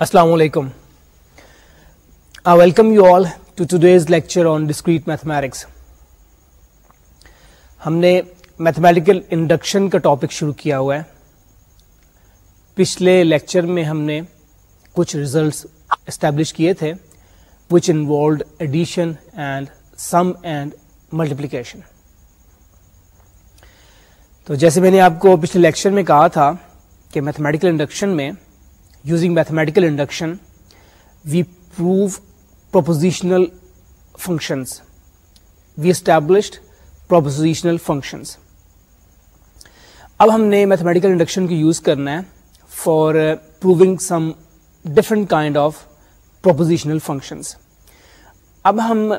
Assalamu alaikum. I welcome you all to today's lecture on discrete mathematics. ہم نے mathematical induction کا topic شروع کیا ہوا ہے پچھلے لیکچر میں ہم نے کچھ ریزلٹس اسٹیبلش کیے تھے which involved addition and sum and multiplication تو جیسے میں نے آپ کو پچھلے لیکچر میں کہا تھا کہ میتھمیٹیکل انڈکشن میں using mathematical induction we prove propositional functions we established propositional functions اب ہم نے میتھمیٹیکل انڈکشن کو یوز کرنا ہے for proving some different kind of propositional functions اب ہم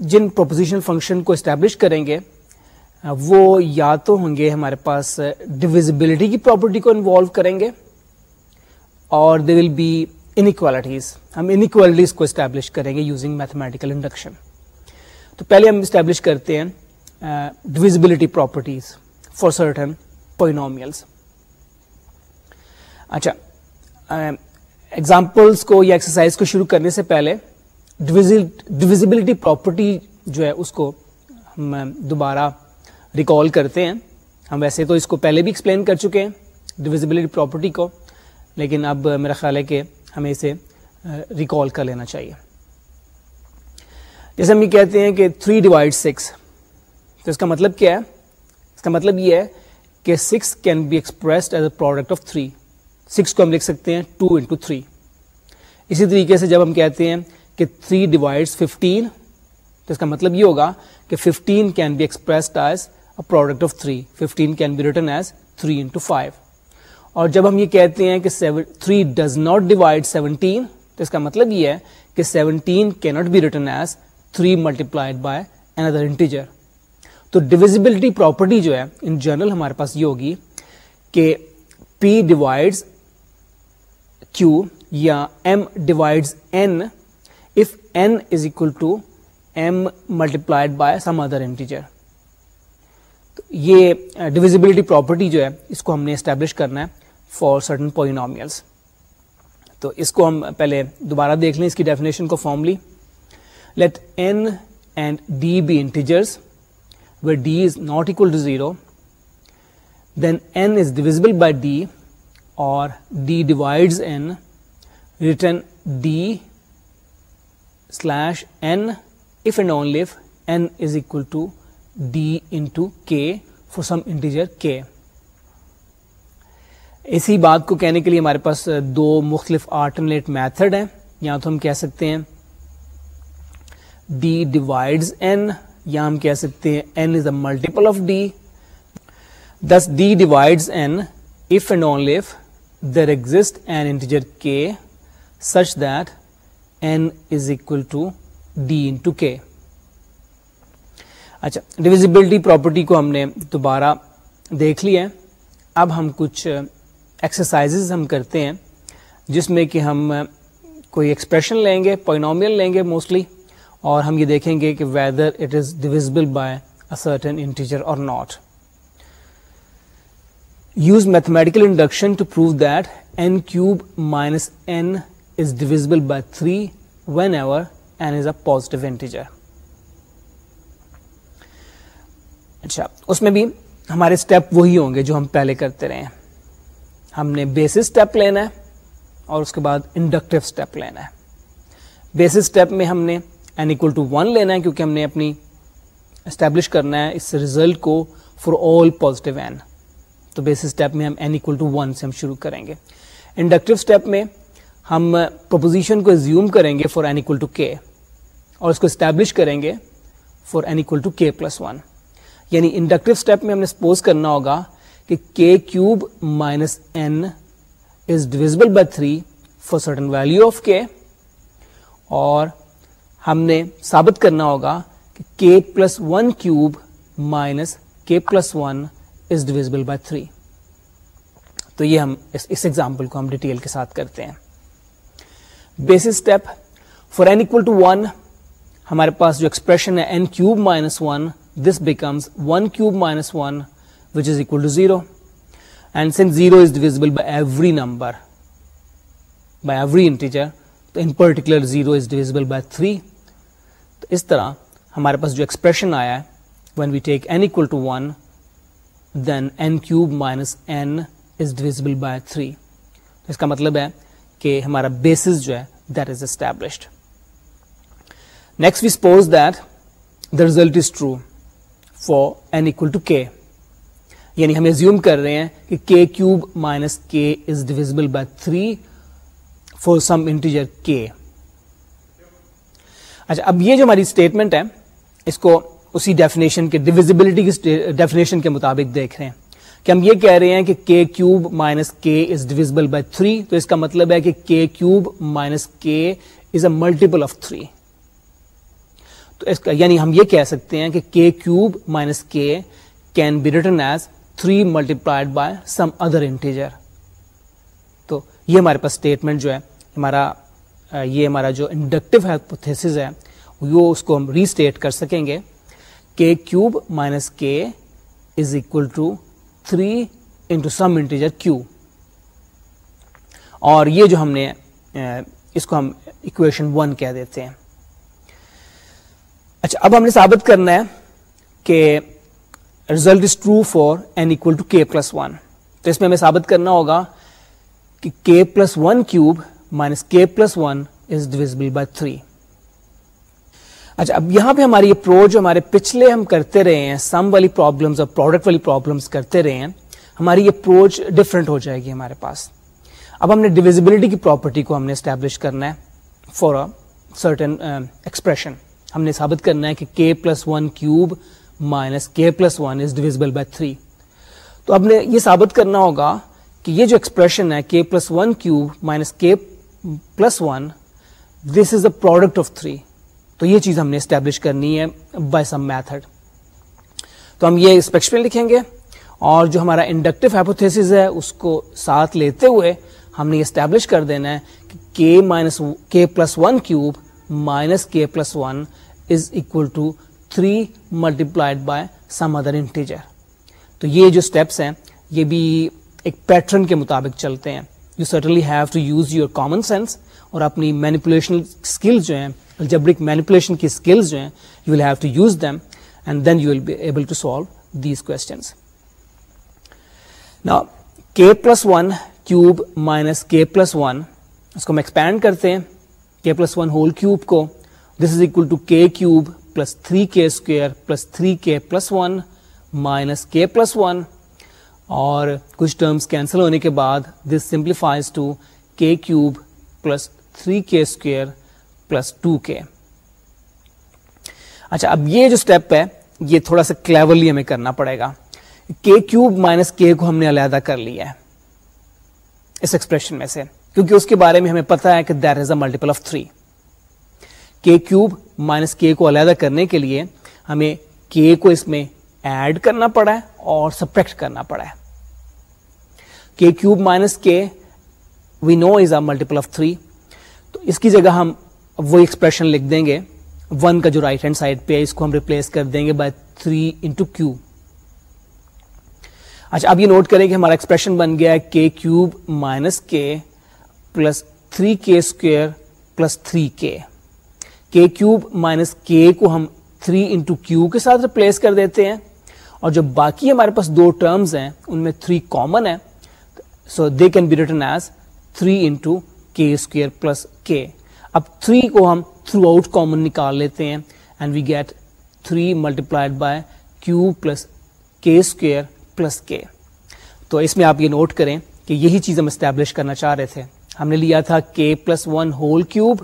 جن پروپوزیشنل فنکشن کو اسٹیبلش کریں گے uh, وہ یا تو ہوں گے ہمارے پاس uh, ڈویزبلٹی کی پراپرٹی کو انوالو کریں گے اور دے ول بی انکوالٹیز ہم انکوالٹیز کو اسٹیبلش کریں گے یوزنگ میتھمیٹیکل انڈکشن تو پہلے ہم اسٹیبلش کرتے ہیں divisibility properties for certain polynomials اچھا ایگزامپلس کو یا ایکسرسائز کو شروع کرنے سے پہلے ڈویزبلٹی پراپرٹی جو ہے اس کو ہم دوبارہ ریکال کرتے ہیں. ہم ویسے تو اس کو پہلے بھی ایکسپلین کر چکے ہیں ڈویزبلٹی پراپرٹی کو. لیکن اب میرا خیال ہے کہ ہمیں اسے ریکال کر لینا چاہیے۔ جیسے ہم یہ کہتے ہیں کہ تھری ڈیوائڈ سکس تو اس کا مطلب کیا ہے؟ اس کا مطلب یہ ہے کہ six can be expressed as a product of three six کو ہم لکھ سکتے ہیں ٹو انٹو تھری اسی طریقے سے جب ہم کہتے ہیں کہ تھری ڈیوائڈ ففٹین تو اس کا مطلب یہ ہوگا کہ fifteen can be expressed as a product of three fifteen can be written as three into five اور جب ہم یہ کہتے ہیں کہ three does not divide seventeen تو اس کا مطلب یہ ہے کہ seventeen can not be written as three multiplied by another integer تو ڈویزبلٹی پراپرٹی جو ہے ان جنرل ہمارے پاس یہ ہوگی کہ پی ڈیوائڈ کیو یا M divide N if N is equal to M multiplied by some other integer یہ uh, divisibility property جو ہے، اس کو ہم نے اسٹیبلش کرنا ہے. فار سرٹن پوئنومیلس تو اس کو ہم پہلے دوبارہ دیکھ لیں اس کی ڈیفینیشن کو formally let N and D be integers where D is not equal to zero then N is divisible by D اور D divides N written D slash N if and only if N is equal to D into K for some integer K اسی بات کو کہنے کے لیے ہمارے پاس دو مختلف آلٹرنیٹ میتھڈ ہیں۔ یا تو ہم کہہ سکتے ہیں ڈی ڈیوائڈ این یا ہم کہہ سکتے ہیں N is a multiple of D this D divide N if and only if there exist an integer K such that N is equal to D into K اچھا divisibility property کو ہم نے دوبارہ دیکھ لیا اب ہم کچھ ایکسرسائز ہم کرتے ہیں، جس میں کہ ہم کوئی ایکسپریشن لیں گے پوائنومیل لیں گے موسٹلی اور ہم یہ دیکھیں گے کہ whether it is divisible by a certain integer اور not use mathematical induction to prove that N cube minus N is divisible by three whenever N is a positive integer اچھا اس میں بھی ہمارے اسٹیپ وہی ہوں گے جو ہم پہلے کرتے رہے ہیں۔ ہم نے بیسس اسٹیپ لینا ہے اور اس کے بعد انڈکٹیو اسٹیپ لینا ہے۔ بیسس اسٹیپ میں ہم نے این اکول ٹو ون لینا ہے کیونکہ ہم نے اپنی اسٹیبلش کرنا ہے اس ریزلٹ کو فار آل پازیٹیو این تو بیسس اسٹیپ میں ہم این اکول ٹو ون سے ہم شروع کریں گے۔ انڈکٹیو اسٹیپ میں ہم پروپوزیشن کو زیوم کریں گے for N equal to k اور اس کو اسٹیبلش کریں گے for N equal to K plus one یعنی انڈکٹیو اسٹیپ میں ہم نے سپوز کرنا ہوگا کہ K cube minus N is divisible by three for certain value of K اور ہم نے ثابت کرنا ہوگا کہ K plus one cube minus K plus one is divisible by three تو یہ ہم اس ایگزامپل کو ہم ڈیٹیل کے ساتھ کرتے ہیں. Base step for N equal to one ہمارے پاس جو ایکسپریشن ہے N cube minus one this becomes one cube minus one which is equal to 0 and since 0 is divisible by every number by every integer تو in particular zero is divisible by three تو اس طرح ہمارے پاس جو expression آیا ہے when we take N equal to one then N cube minus N is divisible by three اس کا مطلب ہے کہ ہمارا بیسس جو ہے that is established next we suppose that the result is true for N equal to K یعنی ہم zoom کر رہے ہیں کہ K cube minus K is divisible by three for some integer K اچھا اب یہ جو ہماری اسٹیٹمنٹ ہے، اس کو اسی ڈیفینیشن کے ڈیویزبلٹی کی ڈیفینیشن کے مطابق دیکھ رہے ہیں کہ ہم یہ کہہ رہے ہیں کہ کے کیوب مائنس کے از ڈیویزبل بائی تھری تو اس کا مطلب ہے کہ K cube minus K is a multiple of three تو اس کا یعنی ہم یہ کہہ سکتے ہیں کہ K cube minus K can be written as three multiplied by some other integer تو یہ ہمارے پاس اسٹیٹمنٹ جو ہے، ہمارا یہ ہمارا جو انڈکٹیو ہیپوتھس ہے، وہ اس کو ہم ریسٹیٹ کر سکیں گے۔ K cube minus K is equal to three into some integer Q اور یہ جو ہم نے اس کو ہم اکویشن ون کہہ دیتے ہیں۔ اچھا اب ہم نے ثابت کرنا ہے کہ result is true for N equal to K plus one تو اس میں ہمیں ثابت کرنا ہوگا کہ K plus one cube minus K plus one is divisible by three اچھا اب یہاں پہ ہماری اپروچ جو ہمارے پچھلے ہم کرتے رہے ہیں سم والی پرابلمس اور پروڈکٹ والی پرابلمس کرتے رہے ہیں، ہماری اپروچ ڈفرنٹ ہو جائے گی ہمارے پاس۔ اب ہم نے ڈویزبلٹی کی پراپرٹی کو ہم نے اسٹیبلش کرنا ہے فور سرٹن ایکسپریشن ہم نے ثابت کرنا ہے کہ k plus one cube minus k plus one is divisible by three تو اب نے یہ ثابت کرنا ہوگا کہ یہ جو ایکسپریشن ہے k plus one cube minus k plus one this is a product of three تو یہ چیز ہم نے اسٹیبلش کرنی ہے بائی سم میتھڈ تو ہم یہ اسپیکشن لکھیں گے اور جو ہمارا انڈکٹیو ہیپوتھس ہے، اس کو ساتھ لیتے ہوئے ہم نے یہ اسٹیبلش کر دینا ہے کہ k minus k plus one cube minus k plus one is equal to three multiplied by some other integer تو یہ جو اسٹیپس ہیں، یہ بھی ایک پیٹرن کے مطابق چلتے ہیں. You certainly have to use your common sense اور اپنی مینیپولیشن اسکل جو ہیں الجبرک مینیپولیشن کی اسکلز جو ہیں you will have to use them and then you will be able to solve these questions نا k plus one cube minus k plus one اس کو ہم ایکسپینڈ کرتے ہیں. کے پلس ون ہول کیوب کو. This is equal to k cube plus three k square plus three k plus one minus k plus one اور کچھ terms cancel ہونے کے بعد this simplifies to k cube plus three k square plus two k اچھا اب یہ جو step ہے، یہ تھوڑا سا کلیورلی ہمیں کرنا پڑے گا۔ کے کیوب مائنس کے کو ہم نے علیحدہ کر لیا ہے۔ اس ایکسپریشن میں سے، کیونکہ اس کے بارے میں ہمیں پتا ہے کہ there is a multiple of three k cube minus k کو علیحدہ کرنے کے لیے ہمیں کے کو اس میں ایڈ کرنا پڑا ہے اور سپریکٹ کرنا پڑا ہے۔ K cube minus k we know is a multiple of three تو اس کی جگہ ہم وہ ایکسپریشن لکھ دیں گے۔ ون کا جو رائٹ ہینڈ سائڈ پہ ہے، اس کو ہم ریپلیس کر دیں گے بائی تھری انٹو کیو اچھا اب یہ نوٹ کریں کہ ہمارا ایکسپریشن بن گیا ہے k cube minus k plus three k square plus three k k cube minus k کو ہم تھری انٹو کیو کے ساتھ ریپلیس کر دیتے ہیں۔ اور جو باقی ہمارے پاس دو ٹرمز ہیں، ان میں تھری کامن ہے so they can be written as three into k square plus k اب تھری کو ہم تھرو آؤٹ کامن نکال لیتے ہیں and we get three multiplied by q plus k square plus k تو اس میں آپ یہ نوٹ کریں کہ یہی چیز ہم اسٹیبلش کرنا چاہ رہے تھے۔ ہم نے لیا تھا k plus one whole cube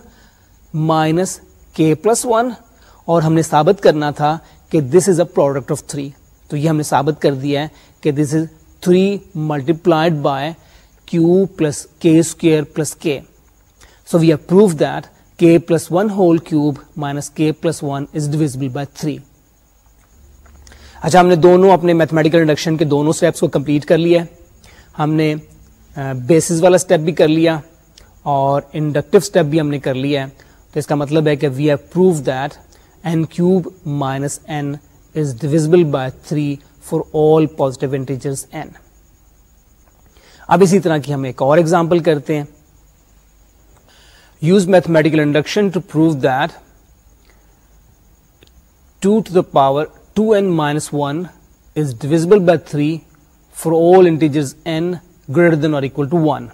minus k plus one اور ہم نے ثابت کرنا تھا کہ this is a product of three تو یہ ہم نے ثابت کر دیا ہے کہ this is three multiplied by q plus k square plus k so we have prove that k plus one whole cube minus k plus one is divisible by three اچھا ہم نے دونوں اپنے میتھمیٹیکل انڈکشن کے دونوں steps کو complete کر لیا ہم نے بیسز والا اسٹیپ بھی کر لیا اور انڈکٹیو اسٹیپ بھی ہم نے کر لیا ہے۔ تو اس کا مطلب ہے کہ we have prove that n cube minus n is divisible by three for all positive integers n اب اسی طرح کی ہم ایک اور ایگزامپل کرتے ہیں use mathematical induction to prove that 2 to the power 2n minus 1 is divisible by 3 for all integers n greater than or equal to 1.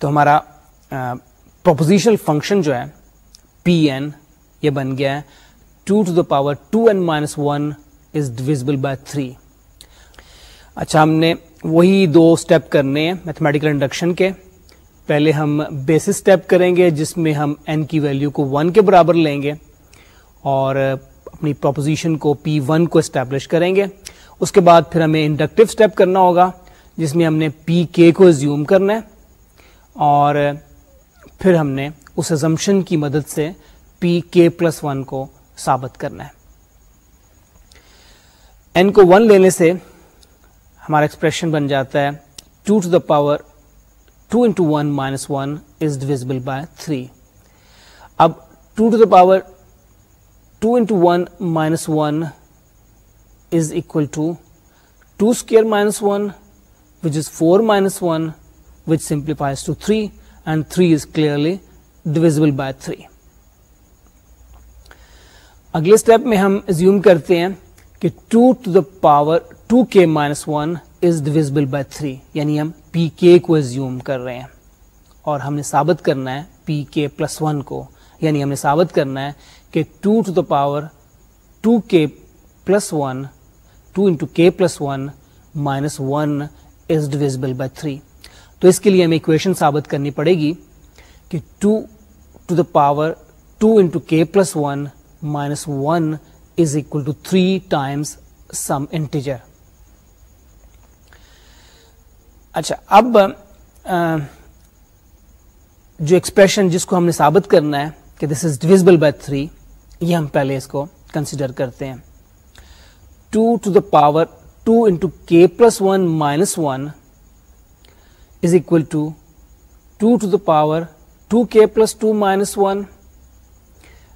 تو ہمارا پروپوزیشنل فنکشن جو ہے پی این یہ بن گیا ہے two to the power two n minus one is divisible by three اچھا ہم نے وہی دو اسٹیپ کرنے ہیں میتھمیٹیکل انڈکشن کے۔ پہلے ہم بیسس اسٹیپ کریں گے، جس میں ہم این کی ویلیو کو ون کے برابر لیں گے اور اپنی پروپوزیشن کو پی ون کو اسٹیبلش کریں گے۔ اس کے بعد پھر ہمیں انڈکٹیو اسٹیپ کرنا ہوگا، جس میں ہم نے پی کے کو زیوم کرنا ہے اور پھر ہم نے اس ازمپشن کی مدد سے پی کے پلس ون کو ثابت کرنا ہے۔ این کو ون لینے سے ہمارا ایکسپریشن بن جاتا ہے two to the power two into one minus one is divisible by three اب two to the power two into one minus one is equal to two square minus one which is four minus one which simplifies to 3 and 3 is clearly divisible by 3. اگلے step میں ہم assume کرتے ہیں کہ 2 to the power 2 k minus one is divisible by three یعنی ہم پی کے کو زیوم کر رہے ہیں. اور ہم نے ثابت کرنا ہے پی کے پلس ون کو. یعنی ہم نے ثابت کرنا ہے کہ 2 to the power 2 k plus one two into k plus one minus one is divisible by three تو اس کے لیے ہمیں اکویشن ثابت کرنی پڑے گی کہ two to the power two into k plus one minus one is equal to three times some integer اچھا اب جو ایکسپریشن جس کو ہم نے ثابت کرنا ہے کہ this is divisible by three یہ ہم پہلے اس کو کنسیڈر کرتے ہیں۔ Two to the power two into k plus one minus one is equal to 2 to the power 2k plus 2 minus 1,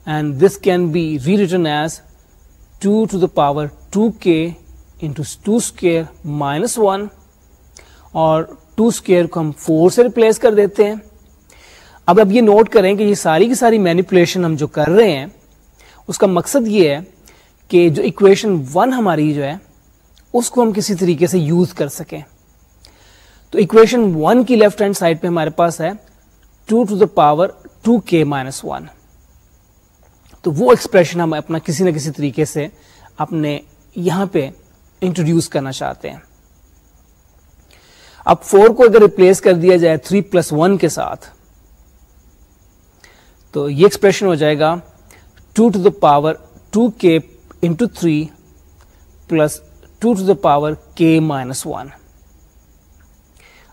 and this can be rewritten as 2 to the power 2k into 2 square minus 1, اور 2 square کو ہم 4 سے replace کر دیتے ہیں اب اب یہ نوٹ کریں کہ یہ ساری کی ساری مینیپولیشن ہم جو کر رہے ہیں اس کا مقصد یہ ہے کہ جو اکویشن 1 ہماری جو ہے اس کو ہم کسی طریقے سے یوز کر سکیں تو اکویشن ون کی لیفٹ ہینڈ سائڈ پہ ہمارے پاس ہے two to the power two k minus one تو وہ ایکسپریشن ہم اپنا کسی نہ کسی طریقے سے اپنے یہاں پہ انٹروڈیوس کرنا چاہتے ہیں. اب فور کو اگر ریپلیس کر دیا جائے تھری پلس ون کے ساتھ، تو یہ ایکسپریشن ہو جائے گا two to the power two k into three plus two to the power k minus one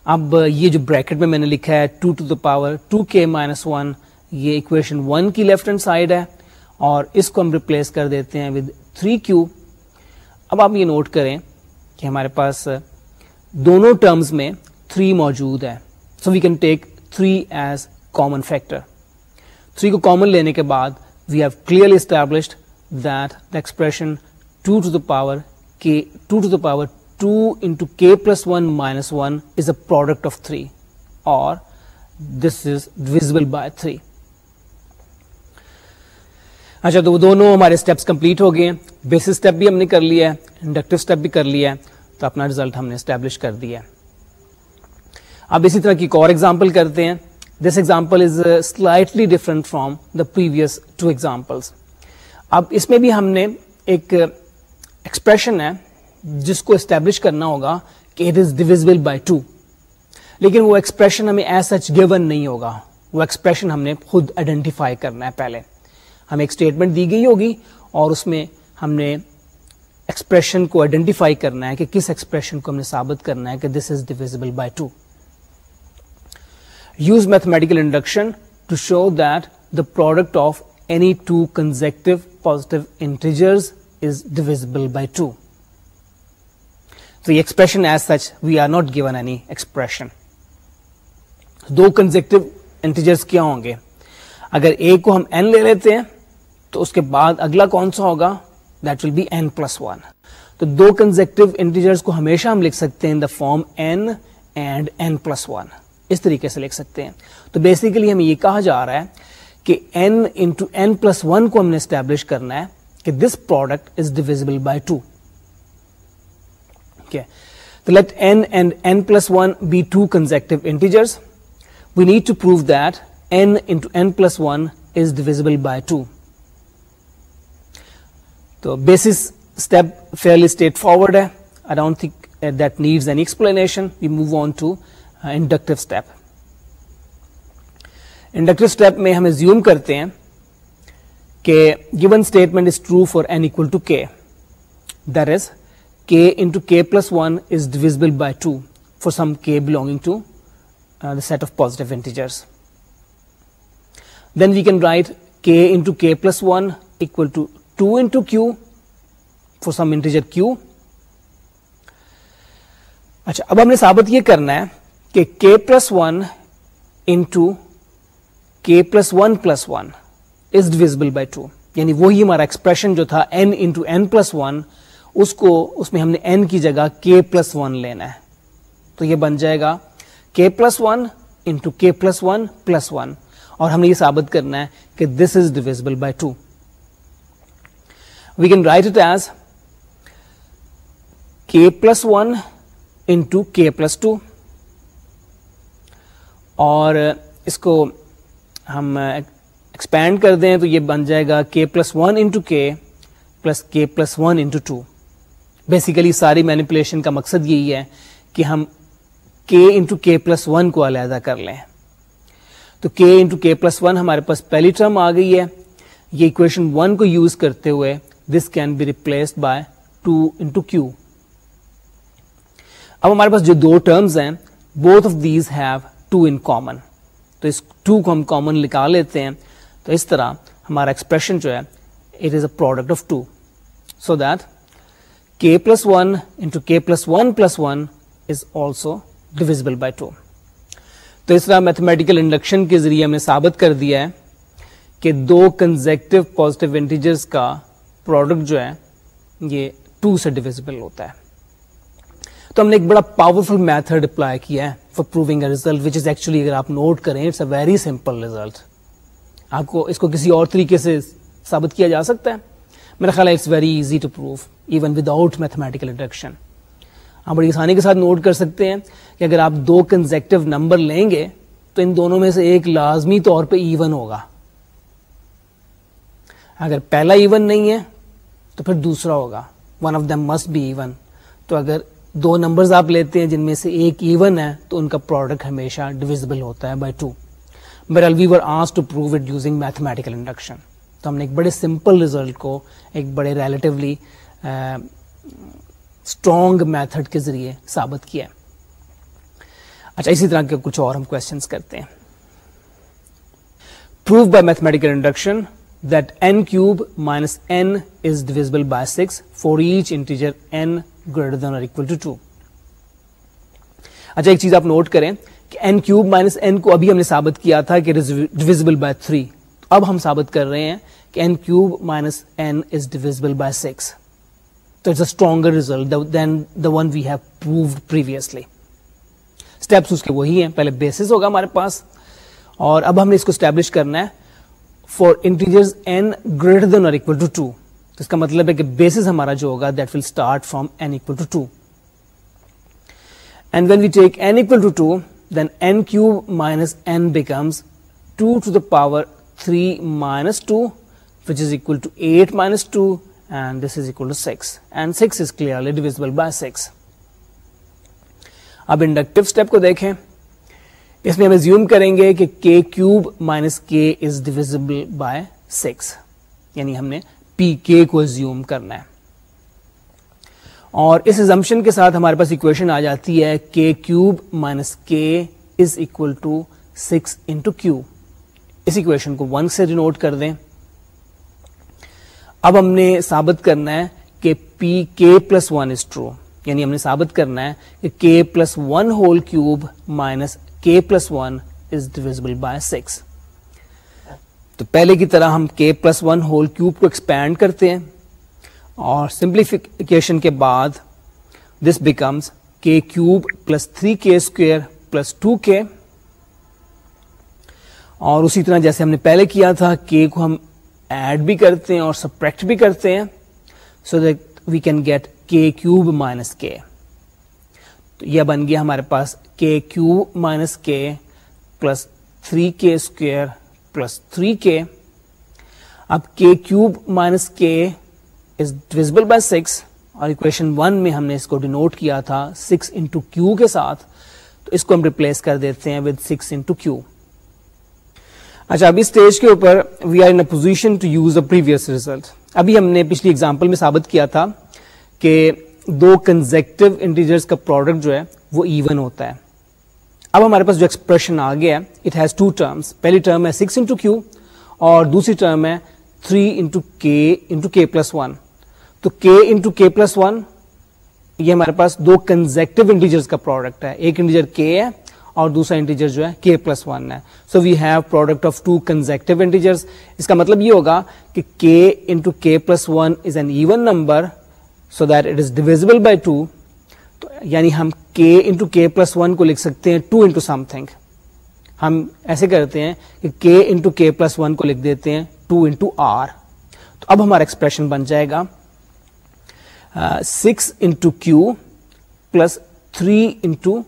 اب یہ جو بریکٹ میں میں نے لکھا ہے two to the power two k minus one یہ اکویشن ون کی لیفٹ ہینڈ سائڈ ہے اور اس کو ہم ریپلیس کر دیتے ہیں ود تھری کیو اب آپ یہ نوٹ کریں کہ ہمارے پاس دونوں ٹرمز میں تھری موجود ہے۔ So we can take three as common factor three کو کامن لینے کے بعد we have clearly established that the expression two to the power k two to the power 2 into k plus 1 minus 1 is a product of 3, or this is divisible by 3. اچھا تو وہ دونوں ہمارے steps complete ہو گئے basis step بھی ہم نے کر لیا ہے انڈکٹیو اسٹیپ بھی کر لیا ہے۔ تو اپنا ریزلٹ ہم نے اسٹیبلش کر دیا اب اسی طرح کی ایک اور ایگزامپل کرتے ہیں۔ This example is slightly different from the previous two examples اب اس میں بھی ہم نے ایک uh, ایکسپریشن ہے۔ جس کو اسٹیبلش کرنا ہوگا کہ it is divisible by two لیکن وہ ایکسپریشن ہمیں ایز سچ گیون نہیں ہوگا. وہ ایکسپریشن ہم نے خود آئیڈینٹیفائی کرنا ہے پہلے. ہمیں ایک اسٹیٹمنٹ دی گئی ہوگی اور اس میں ہم نے ایکسپریشن کو آئیڈینٹیفائی کرنا ہے کہ کس ایکسپریشن کو ہم نے ثابت کرنا ہے کہ this is divisible by two use mathematical induction to show that the product of any two consecutive positive integers is divisible by two expression as such we are not given any expression do consecutive integers کیا ہوں گے؟ اگر اے کو ہم N لے لیتے ہیں، تو اس کے بعد اگلا کون سا ہوگا؟ That will be n plus one تو دو کنزیکٹو انٹیجرس کو ہمیشہ ہم لکھ سکتے ہیں in the form n and n plus one اس طریقے سے لکھ سکتے ہیں۔ تو بیسیکلی ہمیں یہ کہا جا رہا ہے کہ n into n plus one کو ہم نے اسٹیبلش کرنا ہے کہ this product is divisible by two تو let n and n plus one be two consecutive integers we need to prove that n into n plus one is divisible by two تو basis step fairly straightforward ہے I don't think that needs an explanation we move on to inductive step inductive step میں ہم assume کرتے ہیں کہ given statement is true for n equal to k there is k into k plus one is divisible by two for some k belonging to the set of positive integers then we can write k into k plus one equal to two into q for some integer q اچھا اب ہم نے ثابت یہ کرنا ہے کہ k plus one into k plus one plus one is divisible by two یعنی وہی ہمارا ایکسپریشن جو تھا n into n plus one اس کو اس میں ہم نے این کی جگہ کے پلس ون لینا ہے۔ تو یہ بن جائے گا k plus one into k plus one plus one اور ہم نے یہ ثابت کرنا ہے کہ this is divisible by two we can write it as k plus one into k plus two اور اس کو ہم ایکسپینڈ کر دیں تو یہ بن جائے گا k plus one into k plus k plus one into two basically ساری مینیپولیشن کا مقصد یہی ہے کہ ہم کے انٹو کے پلس ون کو علیحدہ کر لیں۔ تو کے انٹو کے پلس ون ہمارے پاس پہلی ٹرم آ گئی ہے۔ یہ اکویشن ون کو یوز کرتے ہوئے this can be replaced by two into q اب ہمارے پاس جو دو ٹرمز ہیں both of these have two in common تو اس ٹو کو ہم کامن نکال لیتے ہیں۔ تو اس طرح ہمارا ایکسپریشن جو ہے it is a product of two so that k plus one into k plus one plus one is also divisible by two تو اس طرح میتھمیٹیکل انڈکشن کے ذریعے ہم نے ثابت کر دیا ہے کہ دو کنزیکٹو پوزیٹو انٹیجرز کا پروڈکٹ جو ہے یہ ٹو سے ڈویزبل ہوتا ہے. تو ہم نے ایک بڑا پاورفل میتھڈ اپلائی کیا ہے for proving a result which is actually اگر آپ نوٹ کریں it's a very simple result آپ کو اس کو کسی اور طریقے سے ثابت کیا جا سکتا ہے؟ میرا خیال ہے it's very easy to prove even without mathematical induction آپ بڑی آسانی کے ساتھ نوٹ کر سکتے ہیں کہ اگر آپ دو کنزیکٹو نمبر لیں گے، تو ان دونوں میں سے ایک لازمی طور پہ ایون ہوگا۔ اگر پہلا ایون نہیں ہے، تو پھر دوسرا ہوگا۔ One of them must be even تو اگر دو نمبرز آپ لیتے ہیں جن میں سے ایک ایون ہے، تو ان کا پروڈکٹ ہمیشہ ڈویزبل ہوتا ہے by two were as to prove it using mathematical induction تو ہم نے ایک بڑے سمپل ریزلٹ کو ایک بڑے ریلیٹیولی اسٹرانگ میتھڈ کے ذریعے ثابت کیا اچھا اسی طرح کے کچھ اور ہم کوشچنس کرتے ہیں۔ Prove by mathematical induction that n cube minus n is divisible by six for each integer n greater than or equal to to اچھا ایک چیز آپ نوٹ کریں کہ این کیوب مائنس این کو ابھی ہم نے ثابت کیا تھا کہ ڈویزبل بائی تھری اب ہم ثابت کر رہے ہیں کہ n cube minus n is divisible by six تو it's a stronger result than the one we have proved previously steps اس کے وہی ہیں. پہلے بیسس ہوگا ہمارے پاس. اور اب ہم نے اس کو اسٹیبلش کرنا ہے. For integers n greater than or equal to to تو اس کا مطلب ہے کہ بیسس ہمارا جو ہوگا that will start from n equal to two and when we take n equal to two then n cube minus n becomes two to the power three minus two which is equal to eight minus two and this is equal to six and six is clearly divisible by six اب inductive step کو دیکھیں۔ اس میں ہم zoom کریں گے کہ کے cube minus کے از ڈیویزبل بائی سکس یعنی ہم نے پی کے کو زیوم کرنا ہے۔ اور اس ایزمپشن کے ساتھ ہمارے پاس اکویشن آ جاتی ہے k cube minus k is equal to six into q us equation کو ون سے ڈینوٹ کر دیں۔ اب ہم نے ثابت کرنا ہے کہ پی کے پلس ون از ٹرو یعنی ہم نے ثابت کرنا ہے کہ k plus one whole cube minus k plus one is divisible by six تو پہلے کی طرح ہم k plus one whole cube کو ایکسپینڈ کرتے ہیں اور سمپلیفیکیشن کے بعد this becomes k cube plus three k square plus two k اور اسی طرح جیسے ہم نے پہلے کیا تھا کے کو ہم ایڈ بھی کرتے ہیں اور سپریکٹ بھی کرتے ہیں so that we can get k cube minus k تو یہ بن گیا ہمارے پاس k cube minus k plus three k square plus three k اب k cube minus k is divisible by six اور اکویشن ون میں ہم نے اس کو ڈینوٹ کیا تھا سکس انٹو کیو کے ساتھ. تو اس کو ہم ریپلیس کر دیتے ہیں ود سکس انٹو کیو اچھا ابھی اسٹیج کے اوپر we are in position to use the previous result ابھی ہم نے پچھلی اگزامپل میں ثابت کیا تھا کہ دو کنزیکٹو انٹیجرز کا پروڈکٹ جو ہے وہ ایون ہوتا ہے۔ اب ہمارے پاس جو ایکسپریشن آ گیا اٹ ہیز ٹو ٹرمس پہلی ٹرم ہے سکس انٹو کیو اور دوسری ٹرم ہے three into k into k plus one تو k into k plus one یہ ہمارے پاس دو کنزیکٹو انٹیجرز کا پروڈکٹ ہے۔ ایک انٹیجر کے ہے اور دوسرا انٹیجر جو ہے کے پلس ون ہے۔ So we have product of two consecutive integers اس کا مطلب یہ ہوگا کہ k into k plus one is an even number so that it is divisible by two یعنی ہم کے انٹو کے پلس ون کو لکھ سکتے ہیں ٹو انٹو سم تھنگ ہم ایسے کرتے ہیں کہ کے انٹو کے پلس ون کو لکھ دیتے ہیں ٹو انٹو آر تو اب ہمارا ایکسپریشن بن جائے گا۔ Six into q plus three into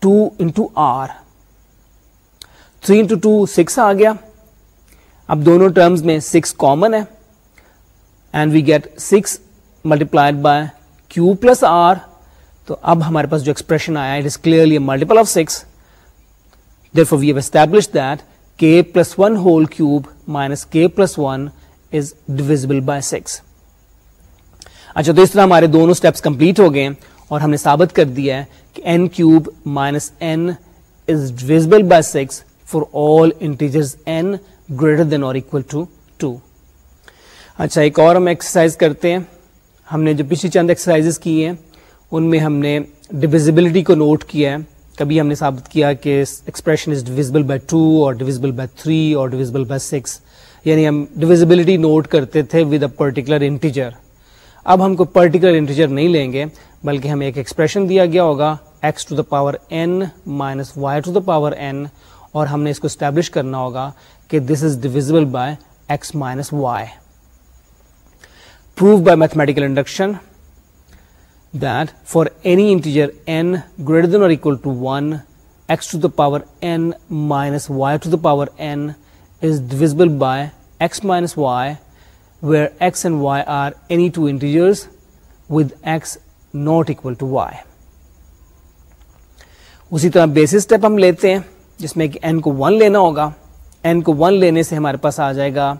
two into r. Three into two six آ گیا۔ اب دونوں ٹرمز میں سکس کامن ہے۔ And we get six multiplied by q plus r تو اب ہمارے پاس جو ایکسپریشن آیا it is clearly multiple of six therefore we have establish that k plus one whole cube minus k plus one is divisible by six اچھا تو اس طرح ہمارے دونوں اسٹیپس کمپلیٹ ہو گئے اور ہم نے ثابت کر دیا ہے n cube minus n is divisible by six for all integers n greater than or equal to to اچھا ایک اور ہم ایکسرسائز کرتے ہیں۔ ہم نے جو پچھلی چند ایکسرسائز کی ہیں، ان میں ہم نے ڈویزبلٹی کو نوٹ کیا ہے۔ کبھی ہم نے ثابت کیا کہ expression is divisible by two اور ڈویزبل بائی تھری اور ڈویزبل بائی سکس یعنی ہم ڈویزبلٹی نوٹ کرتے تھے ود اے پرٹیکولر انٹیجر اب ہم کو پرٹیکولر انٹیجر نہیں لیں گے، بلکہ ہمیں ایک ایکسپریشن دیا گیا ہوگا x to the power n minus y to the power n اور ہم نے اس کو اسٹیبلش کرنا ہوگا کہ this is divisible by x minus y proof by mathematical induction that for any integer n greater than or equal to one x to the power n minus y to the power n is divisible by x minus y where x and y are any two integers with x not equal to y اسی طرح بیس step ہم لیتے ہیں جس میں کہ N کو one لینا ہوگا این کو ون لینے سے ہمارے پاس آ جائے گا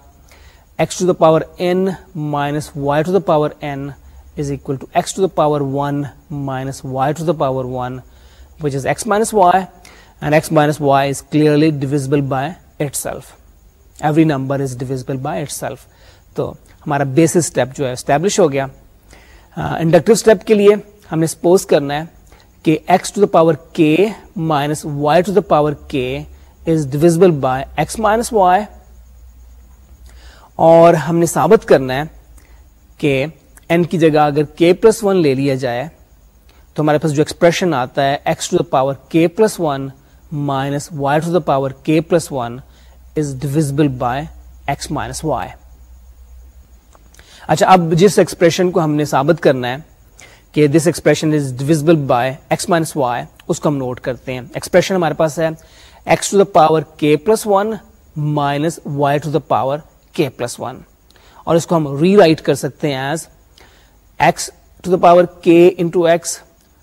x to the power n minus y to the power n is equal to x to the power one minus y to the power one which is x minus y and x minus y is clearly divisible by itself every number is divisible by itself تو ہمارا بیس step جو ہے establish ہو گیا۔ Inductive step کے لیے ہم نے suppose کرنا ہے کہ x to the power k minus y to the power k is divisible by x minus y اور ہم نے ثابت کرنا ہے کہ این کی جگہ اگر کے پلس ون لے لیا جائے تو ہمارے پاس جو ایکسپریشن آتا ہے x to the power k plus one minus y to the power k plus one is divisible by x minus y اچھا اب جس ایکسپریشن کو ہم نے ثابت کرنا ہے کہ this expression is divisible by x minus y اس کو ہم نوٹ کرتے ہیں۔ ایکسپریشن ہمارے پاس ہے x to the power k plus one minus y to the power k plus one اور اس کو ہم ری رائٹ کر سکتے ہیں as x to the power k into x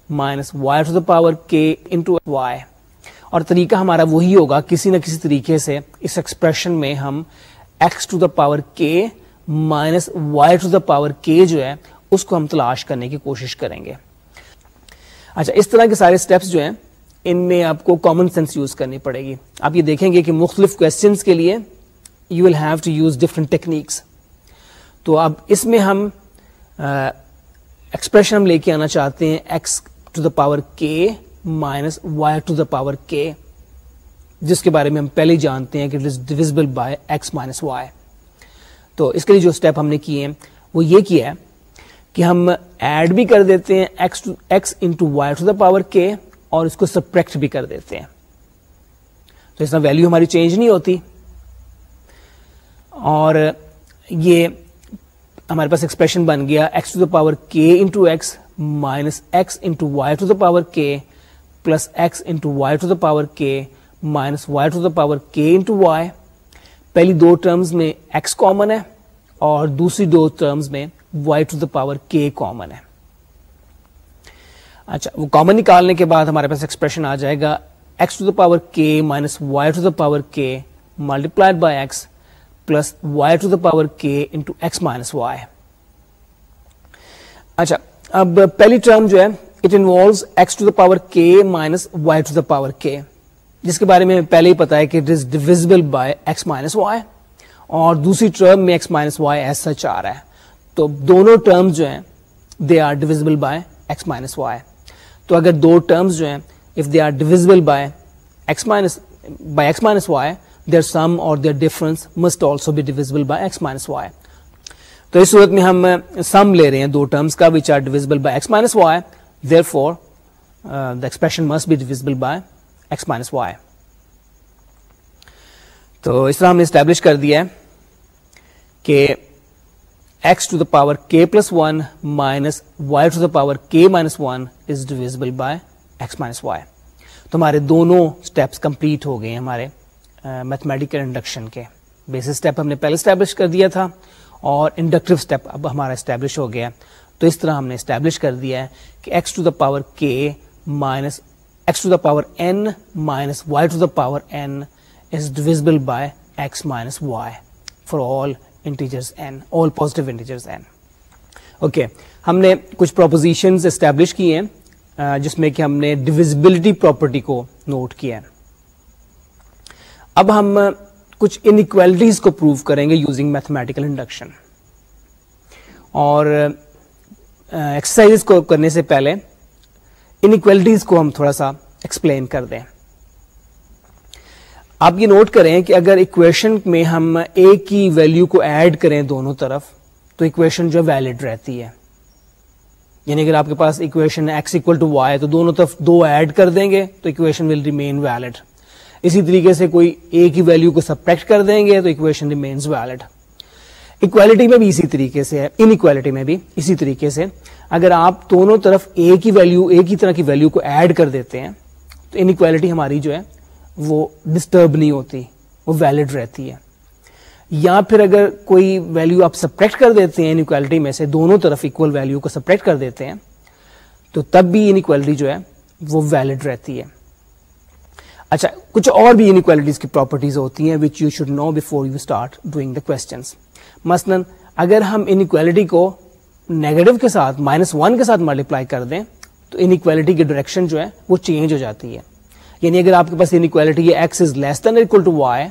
minus y to the power k into y اور طریقہ ہمارا وہی ہوگا، کسی نہ کسی طریقے سے اس ایکسپریشن میں ہم x to the power k minus y to the power k جو ہے، اس کو ہم تلاش کرنے کی کوشش کریں گے۔ اچھا اس طرح کے سارے اسٹیپس جو ہیں، ان میں آپ کو کامن سینس یوز کرنی پڑے گی۔ آپ یہ دیکھیں گے کہ مختلف کوشچنس کے لیے you will have to use different techniques تو اب اس میں ہم ایکسپریشن ہم لے کے آنا چاہتے ہیں x to the power k minus y to the power k جس کے بارے میں ہم پہلے جانتے ہیں کہ it is divisible by x minus y تو اس کے لیے جو اسٹیپ ہم نے کیے ہیں، وہ یہ کیا ہے کہ ہم ایڈ بھی کر دیتے ہیں x into y to the power k اور اس کو سپریکٹ بھی کر دیتے ہیں. تو اس طرح ویلو ہماری چینج نہیں ہوتی. اور یہ ہمارے پاس ایکسپریشن بن گیا x to the power k into x minus x into y to the power k plus x into y to the power k minus y to the power k into y پہلی دو terms میں x common ہے اور دوسری دو terms میں y to the power k common ہے۔ اچھا وہ کامن نکالنے کے بعد ہمارے پاس ایکسپریشن آ جائے گا x to the power k minus y to the power k multiplied by x plus y to the power k into x minus y اچھا اب پہلی ٹرم جو ہے it involves x to the power k minus y to the power k جس کے بارے میں پہلے ہی پتا ہے کہ it is divisible by x minus y اور دوسری ٹرم میں x minus y as such آ رہا ہے۔ تو دونوں ٹرمز جو ہیں they are divisible by x minus y تو اگر دو ٹرمز جو ہیں if they are divisible by x minus by x minus y their sum or their difference must also be divisible by x minus y تو اس صورت میں ہم uh, سم لے رہے ہیں دو ٹرمز کا which are divisible by x minus y therefore the expression must be divisible by x minus y تو اس طرح ہم نے اسٹیبلش کر دیا ہے کہ x to the power k plus one minus y to the power k minus one is divisible by x minus y تو ہمارے دونوں اسٹیپس کمپلیٹ ہو گئے ہمارے میتھمیٹیکل انڈکشن کے. بیسس اسٹیپ ہم نے پہلے اسٹیبلش کر دیا تھا اور انڈکٹیو اسٹیپ اب ہمارا اسٹیبلش ہو گیا تو اس طرح ہم نے اسٹیبلش کر دیا ہے کہ x to the power k minus x to the power n minus y to the power n is divisible by x minus y for all integers n all positive integers n okay ہم نے کچھ proposition establish کی ہیں جس میں کہ ہم نے ڈویزبلٹی پراپرٹی کو نوٹ کیا ہے. اب ہم کچھ انکویلٹیز کو پروو کریں گے یوزنگ میتھمیٹیکل انڈکشن اور ایکسرسائز کو کرنے سے پہلے انکویلٹیز کو ہم تھوڑا سا ایکسپلین کر دیں۔ آپ یہ نوٹ کریں کہ اگر اکویشن میں ہم ایک کی ویلو کو ایڈ کریں دونوں طرف، تو اکویشن جو ویلڈ رہتی ہے۔ یعنی اگر آپ کے پاس equation x equal to y تو دونوں طرف دو ایڈ کر دیں گے، تو اکویشن ول ریمین ویلڈ اسی طریقے سے کوئی ایک ہی ویلو کو سبٹریکٹ کر دیں گے، تو اکویشن ریمینز ویلڈ اکوالٹی میں بھی اسی طریقے سے ہے ان اکوالٹی میں بھی اسی طریقے سے۔ اگر آپ دونوں طرف ایک ہی ویلو ایک ہی طرح کی ویلو کو ایڈ کر دیتے ہیں، تو ان اکوالٹی ہماری جو ہے، وہ ڈسٹرب نہیں ہوتی، وہ ویلڈ رہتی ہے۔ یا پھر اگر کوئی ویلو آپ سپریکٹ کر دیتے ہیں انکوالٹی میں سے، دونوں طرف اکول ویلو کو سپریکٹ کر دیتے ہیں، تو تب بھی انکوالٹی جو ہے، وہ ویلڈ رہتی ہے۔ اچھا کچھ اور بھی انکوالٹیز کی پراپرٹیز ہوتی ہیں which you should know before you start doing the questions مثلاً اگر ہم انکوالٹی کو نیگیٹو کے ساتھ مائنس ون کے ساتھ ملٹیپلائی کر دیں، تو انکوالٹی کی ڈائریکشن جو ہے وہ چینج ہو جاتی ہے۔ یعنی اگر آپ کے پاس inequality x is less than equal to y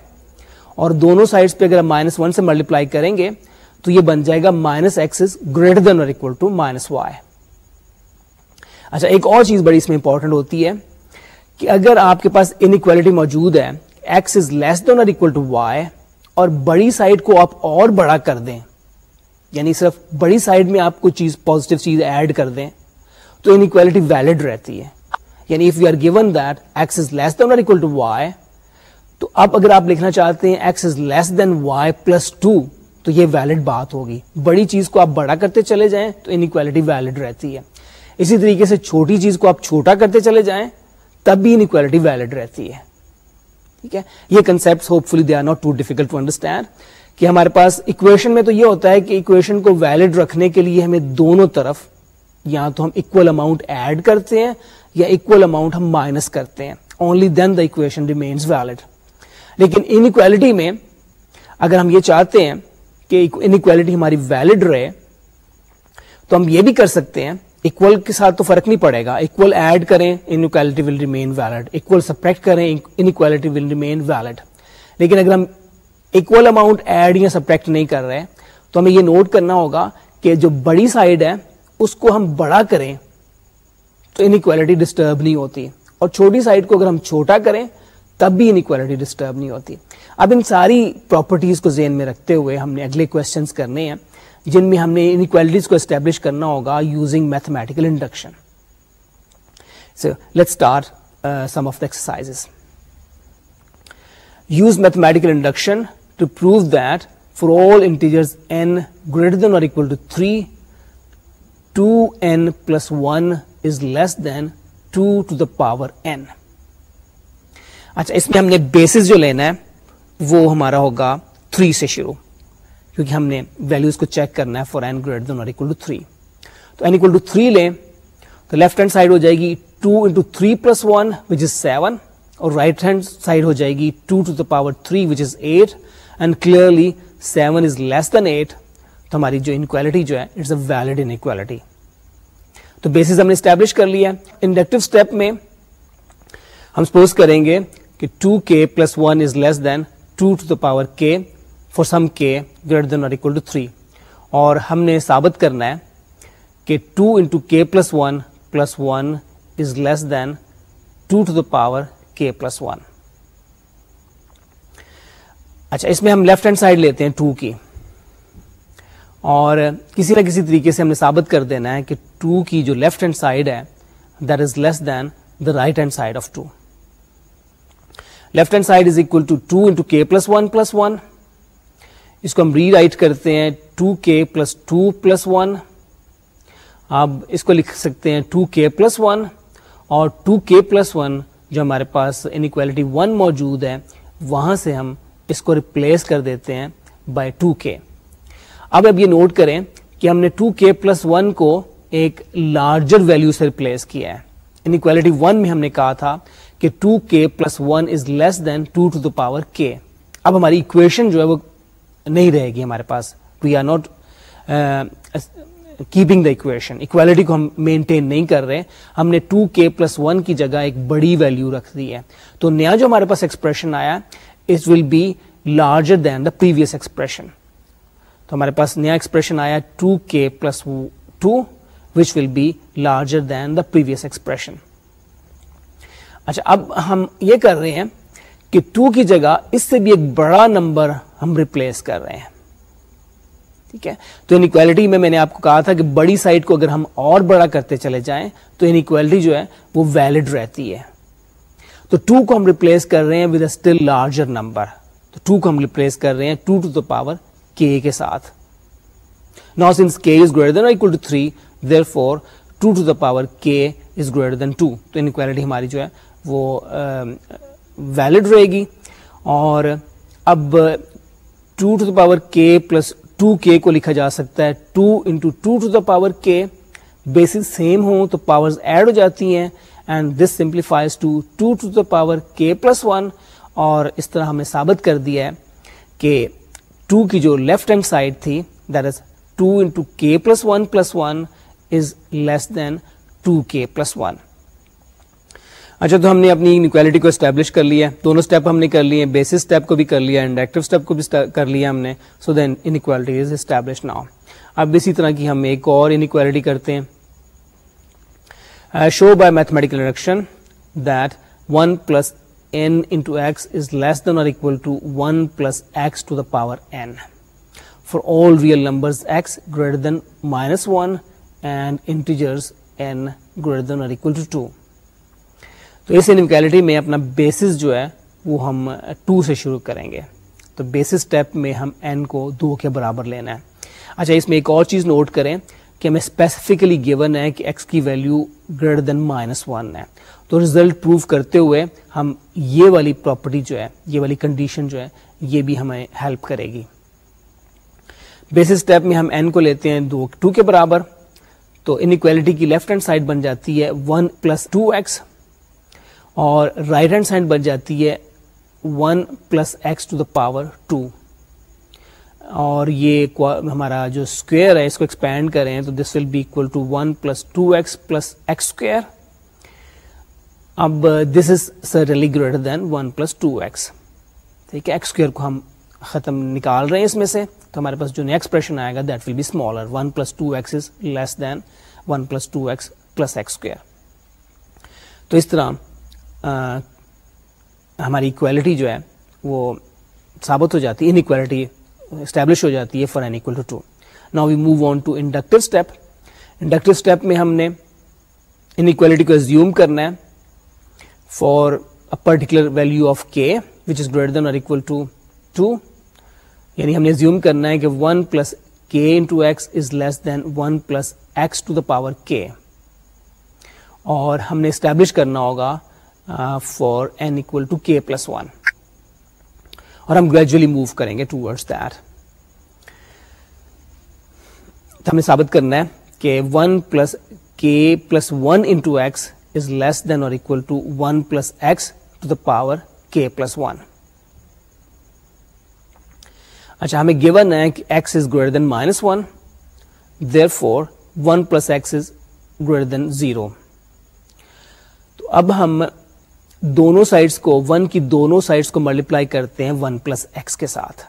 اور دونوں سائڈس پہ اگر ہم مائنس ون سے ملٹیپلائی کریں گے، تو یہ بن جائے گا minus x is greater than or equal to minus y اچھا ایک اور چیز بڑی اس میں امپورٹنٹ ہوتی ہے کہ اگر آپ کے پاس انکوالٹی موجود ہے ایکس از لیس دین اور اکول ٹو وائی اور بڑی سائڈ کو آپ اور بڑا کر دیں یعنی صرف بڑی سائڈ میں آپ کو چیز پوزیٹو چیز ایڈ کر دیں، تو انکوالٹی ویلڈ رہتی ہے۔ یعنی if you are given that x is less than equal to y تو اب اگر آپ لکھنا چاہتے ہیں x is less than y plus two تو یہ ویلڈ بات ہوگی۔ بڑی چیز کو آپ بڑا کرتے چلے جائیں تو انکوالٹی ویلڈ رہتی ہے۔ اسی طریقے سے چھوٹی چیز کو آپ چھوٹا کرتے چلے جائیں، تب بھی انکوالٹی ویلڈ رہتی ہے۔ ٹھیک ہے؟ یہ concept hopefully they are not too difficult to understand کہ ہمارے پاس اکویشن میں تو یہ ہوتا ہے کہ اکویشن کو ویلڈ رکھنے کے لیے ہمیں دونوں طرف یا تو ہم اکول اماؤنٹ ایڈ کرتے ہیں یا اکول اماؤنٹ ہم مائنس کرتے ہیں۔ Only then the equation remains valid لیکن انکوالٹی میں اگر ہم یہ چاہتے ہیں کہ انکوالٹی ہماری ویلڈ رہے تو ہم یہ بھی کر سکتے ہیں اکول کے ساتھ تو فرق نہیں پڑے گا۔ اکول ایڈ کریں inequality will remain valid equal subtract کریں انکوالٹی ول ریمین ویلڈ لیکن اگر ہم اکول اماؤنٹ ایڈ یا سپریکٹ نہیں کر رہے تو ہمیں یہ نوٹ کرنا ہوگا کہ جو بڑی سائڈ ہے، اس کو ہم بڑا کریں تو انکوالٹی ڈسٹرب نہیں ہوتی۔ اور چھوٹی سائڈ کو اگر ہم چھوٹا کریں، تب بھی انکوالٹی ڈسٹرب نہیں ہوتی۔ اب ان ساری پراپرٹیز کو ذہن میں رکھتے ہوئے ہم نے اگلے کوشچنس کرنے ہیں۔ جن میں ہم نے انکوالٹیز کو اسٹیبلش کرنا ہوگا using mathematical induction let start some of the exercise use mathematical induction to prove that for all integers n greater than or equal to 3, 2n plus 1 is less than 2 to the power n. اچھا اس میں ہم نے basis جو لینا ہے وہ ہمارا ہوگا 3 سے شروع. کیونکہ ہم نے ویلوز کو چیک کرنا ہے four n greater than or equal to three تو این اکول ٹو تھری لیں تو لیفٹ ہینڈ سائڈ ہو جائے گی two into three plus one which is seven اور رائٹ ہینڈ سائڈ ہو جائے گی two to the power three which is eight and clearly seven is less than eight تو ہماری جو انکوالٹی جو ہے اٹس اے ویلڈ انکوالٹی تو بیسس ہم نے اسٹیبلش کر لیا انڈکٹیو اسٹیپ میں ہم سپوز کریں گے کہ two k plus one is less than two to the power k for some k greater than اور اکول ٹو تھری اور ہم نے ثابت کرنا ہے کہ two into k plus one plus one is less than two to the power k plus one اچھا اس میں ہم لیفٹ ہینڈ سائڈ لیتے ہیں ٹو کی. اور کسی نہ کسی طریقے سے ہم نے ثابت کر دینا ہے کہ ٹو کی جو لیفٹ ہینڈ سائڈ ہے that is less than the right hand side of two left hand side is equal to two into k plus one plus one اس کو ہم ری رائٹ کرتے ہیں ٹو کے پلس ٹو پلس ون اب اس کو لکھ سکتے ہیں ٹو کے پلس ون اور ٹو کے پلس ون جو ہمارے پاس انکوالٹی ون موجود ہے، وہاں سے ہم اس کو ریپلیس کر دیتے ہیں بائی ٹو کے اب اب یہ نوٹ کریں کہ ہم نے ٹو کے پلس ون کو ایک لارجر ویلو سے ریپلیس کیا ہے۔ انکوالٹی ون میں ہم نے کہا تھا کہ two k plus one is less than two to the power k اب ہماری اکویشن جو ہے وہ نہیں رہے گی ہمارے پاس۔ We are not keeping the equation equality کو ہم مینٹین نہیں کر رہے۔ ہم نے ٹو کے پلس ون کی جگہ ایک بڑی ویلو رکھ دی ہے۔ تو نیا جو ہمارے پاس ایکسپریشن آیا it will be larger than the previous expression تو ہمارے پاس نیا ایکسپریشن آیا two k plus two which will be larger than the previous expression اچھا اب ہم یہ کر رہے ہیں کہ ٹو کی جگہ اس سے بھی ایک بڑا نمبر ہم ریپلیس کر رہے ہیں۔ ٹھیک ہے؟ تو انکوالٹی میں میں نے آپ کو کہا تھا کہ بڑی سائٹ کو اگر ہم اور بڑا کرتے چلے جائیں تو انکوالٹی جو ہے وہ ویلڈ رہتی ہے۔ تو ٹو کو ہم ریپلیس کر رہے ہیں with a still larger number تو ٹو کو ہم ریپلیس کر رہے ہیں two to the power k کے ساتھ۔ نا since k is greater than equal to three therefore two to the power k is greater than two تو انکوالٹی ہماری جو ہے وہ ویلڈ رہے گی اور اب two to the power k plus two k کو لکھا جا سکتا ہے two into two to the power k bases same ہوں تو پاور ایڈ ہو جاتی ہیں and this simplifies to two to the power k plus one اور اس طرح ہمیں ثابت کر دیا ہے کہ ٹو کی جو لیفٹ ہینڈ سائڈ تھی that is two into k plus one plus one is less than two k plus one اچھا تو ہم نے اپنی انکوالٹی کو اسٹیبلش کر لیا ہے۔ دونوں اسٹیپ ہم نے کر لیے بیسس اسٹیپ کو بھی کر لیا انڈیکٹو اسٹیپ کو بھی کر لیا ہم نے۔ So then inequality is establish now اب اسی طرح کی ہم ایک اور انکوالٹی کرتے ہیں۔ Show by mathematical induction that one plus n into x is less than or equal to one plus x to the power n for all real number x greater than minus one and integers n greater than or equal to to تو اس inequality میں اپنا basis جو ہے وہ ہم uh, to سے شروع کریں گے. تو بیسس اسٹیپ میں ہم این کو دو کے برابر لینا ہے. اچھا اس میں ایک اور چیز نوٹ کریں کہ ہمیں اسپیسیفکلی گیون ہے کہ ایکس کی value greater than minus one ہے. تو ریزلٹ پروو کرتے ہوئے ہم یہ والی پراپرٹی جو ہے، یہ والی کنڈیشن جو ہے، یہ بھی ہمیں ہیلپ کرے گی. بیسس اسٹیپ میں ہم این کو لیتے ہیں دو ٹو کے برابر. تو انکوالٹی کی لیفٹ ہینڈ سائڈ بن جاتی ہے ون پلس ٹو ایکس اور رائٹ ہینڈ سائڈ بن جاتی ہے one plus x to the power two اور یہ ہمارا جو اسکوئر ہے، اس کو ایکسپینڈ کریں تو this will be equal to one plus two x plus x square اب this is surely greater than one plus two x ٹھیک ہے؟ ایکس اسکوئر کو ہم ختم نکال رہے ہیں اس میں سے. تو ہمارے پاس جو نیکسٹ ایکسپریشن آئے گا that will be smaller one plus two x is less than one plus two x plus x square تو اس طرح ہماری اکوالٹی جو ہے، وہ ثابت ہو جاتی ہے ان اکوالٹی اسٹیبلش ہو جاتی ہے for n equal to two نا we move on to inductive step inductive step میں ہم نے ان اکوالٹی کو ایزیوم کرنا ہے for particular value of k which is greater than اور اکول ٹو ٹو یعنی ہم نے زیوم کرنا ہے کہ one plus k into x is less than one plus x to the power k اور ہم نے اسٹیبلش کرنا ہوگا for n equal to k plus one اور ہم گریجولی موو کریں گے ٹو ورڈس دیٹ تو ہم نے ثابت کرنا ہے کہ one plus k plus one into x is less than or equal to one plus x to the power k plus one اچھا ہمیں گیون ہے کہ x is greater than minus one therefore one plus x is greater than zero تو اب ہم دونوں sides کو one کی دونوں سائڈس کو ملٹیپلائی کرتے ہیں ون پلس ایکس کے ساتھ۔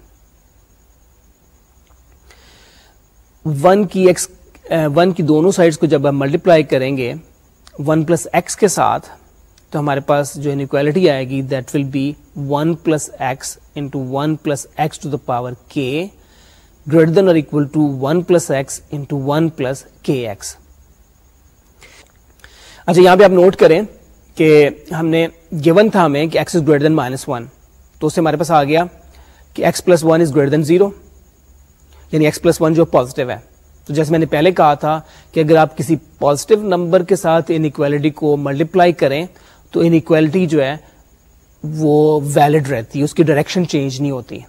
ون کی ایکس ون کی دونوں سائڈس کو جب ہم ملٹیپلائی کریں گے ون پلس ایکس کے ساتھ، تو ہمارے پاس جو انکوالٹی آئے گی that will be one plus x into one plus x to the power k greater than or equal to one plus x into one plus k x اچھا یہاں پہ آپ نوٹ کریں کہ ہم نے گیون تھا ہمیں کہ x is greater than minus one تو اس سے ہمارے پاس آ گیا کہ x plus one is greater than zero یعنی ایکس پلس ون جو پازیٹو ہے تو جیسے میں نے پہلے کہا تھا کہ اگر آپ کسی پازیٹو نمبر کے ساتھ ان اکویلٹی کو ملٹیپلائی کریں تو ان اکویلٹی جو ہے وہ ویلڈ رہتی ہے اس کی ڈائریکشن چینج نہیں ہوتی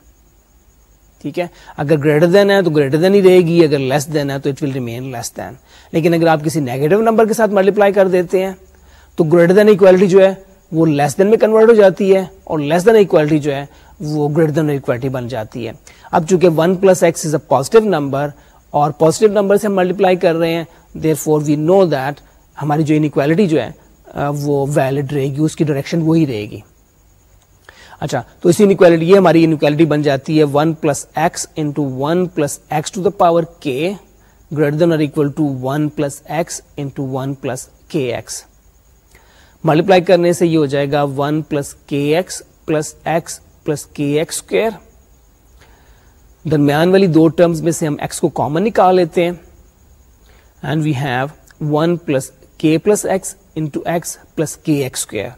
ٹھیک ہے اگر گریٹر دین ہے تو گریٹر دین ہی رہے گی اگر لیس دین ہے تو اٹ ول ریمین لیس دین لیکن اگر آپ کسی نیگیٹو نمبر کے ساتھ ملٹیپلائی کر دیتے ہیں تو گریٹر دین اکوالٹی جو ہے وہ لیس دین میں کنورٹ ہو جاتی ہے اور لیس دین اکوالٹی جو ہے وہ گریٹر دین اکوالٹی بن جاتی ہے۔ اب چونکہ one plus x is a positive number اور پازیٹو نمبر سے ہم ملٹیپلائی کر رہے ہیں دیر فور وی نو دیٹ ہماری جو انکوالٹی جو ہے وہ ویلڈ رہے گی، اس کی ڈائریکشن وہی رہے گی۔ اچھا تو اسی انکوالٹی یہ ہماری انکوالٹی بن جاتی ہے۔ One plus x into one plus x to the power k greater than or equal to one plus x into one plus k x multiply کرنے سے یہ ہو جائے گا one plus k x plus x plus k x square درمیان والی دو terms میں سے ہم ایکس کو کامن نکال لیتے ہیں۔ And we have one plus k plus x into x plus k x square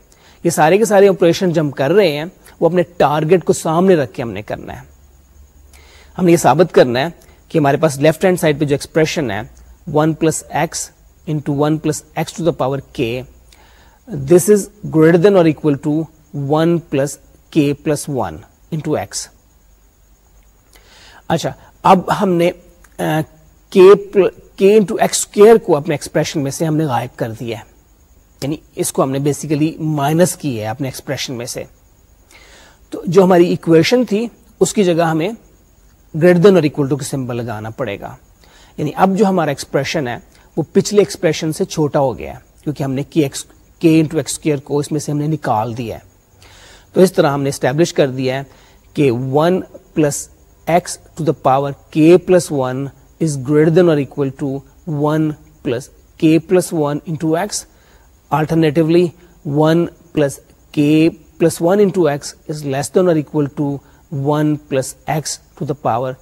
یہ سارے کے سارے آپریشن جو ہم کر رہے ہیں، وہ اپنے ٹارگیٹ کو سامنے رکھ کے ہم نے کرنا ہے۔ ہم نے یہ ثابت کرنا ہے کہ ہمارے پاس لیفٹ ہینڈ سائڈ پہ جو ایکسپریشن ہے، one plus x into one plus x to the power k this is greater than or equal to one plus k plus one into x اچھا اب ہم نے کے انٹو ایکس کو اپنے ایکسپریشن میں سے ہم نے غائب کر دیا ہے یعنی اس کو ہم نے بیسیکلی مائنس کی ہے اپنے ایکسپریشن میں سے تو جو ہماری اکویشن تھی اس کی جگہ ہمیں گریٹر دین اور اکول ٹو کے سمبل لگانا پڑے گا یعنی اب جو ہمارا ایکسپریشن ہے وہ پچھلے ایکسپریشن سے چھوٹا ہو گیا ہے کیونکہ ہم نے کی ایکس کے انٹو ایکس اسکیئر کو اس میں سے ہم نے نکال دیا ہے۔ تو اس طرح ہم نے اسٹیبلش کر دیا ہے کہ one plus x to the power k plus one is greater than or equal to one plus k plus one into x alternatively one plus k plus one into x is less than or equal to one plus x to the power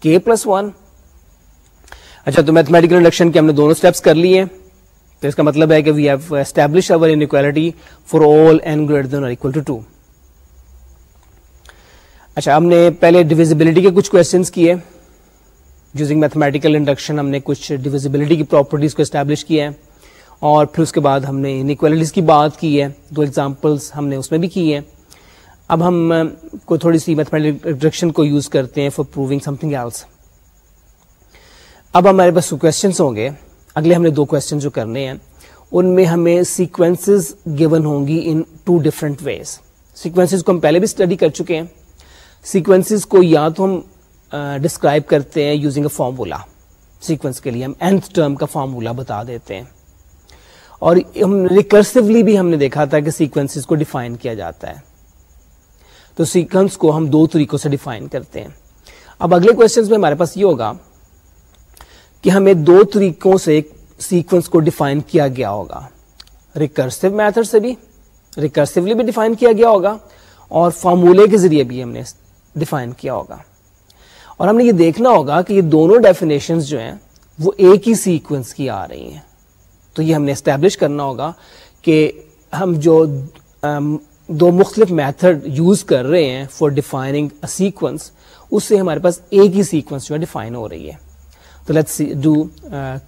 k plus one اچھا تو mathematical induction کے ہم نے دونوں steps کر لیے۔ ہیں تو اس کا مطلب ہے کہ we have establish our inequality for all n greater than equal to two اچھا ہم نے پہلے ڈویزبلٹی کے کچھ کوشچنس کیے یوزنگ میتھمیٹیکل انڈکشن ہم نے کچھ ڈویزبلٹی کی پراپرٹیز کو اسٹیبلش کیا ہے اور پھر اس کے بعد ہم نے انکوالٹیز کی بات کی ہے، دو ایگزامپلس ہم نے اس میں بھی کی ہے اب ہم کو تھوڑی سی میتھمیٹیکل انڈکشن کو یوز کرتے ہیں for proving something else اب ہمارے پاس کوشچنس ہوں گے۔ اگلے ہم نے دو کوشچن جو کرنے ہیں ان میں ہمیں سیکوینس گیون ہوں گی in two different ways sequence کو ہم پہلے بھی اسٹڈی کر چکے ہیں۔ سیکوینس کو یا تو ہم ڈسکرائب uh, کرتے ہیں یوزنگ اے فارمولا سیکوینس کے لیے ہم اینتھ ٹرم کا فارمولا بتا دیتے ہیں۔ اور ہم ریکرسولی بھی ہم نے دیکھا تھا کہ سیکوینس کو ڈیفائن کیا جاتا ہے۔ تو سیکوینس کو ہم دو طریقوں سے ڈیفائن کرتے ہیں۔ اب اگلے کوشچن میں ہمارے پاس یہ ہوگا۔ کہ ہمیں دو طریقوں سے سیکوینس کو ڈیفائن کیا گیا ہوگا۔ ریکرسو میتھڈ سے بھی ریکرسولی بھی ڈیفائن کیا گیا ہوگا اور فارمولے کے ذریعے بھی ہم نے ڈیفائن کیا ہوگا۔ اور ہم نے یہ دیکھنا ہوگا کہ یہ دونوں ڈیفینیشن جو ہیں، وہ ایک ہی سیکوینس کی آ رہی ہیں۔ تو یہ ہم نے اسٹیبلش کرنا ہوگا کہ ہم جو دو مختلف میتھڈ یوز کر رہے ہیں فار ڈیفائننگ اے سیکوینس اس سے ہمارے پاس ایک ہی سیکوینس جو ہے ڈیفائن ہو رہی ہے۔ تو let's do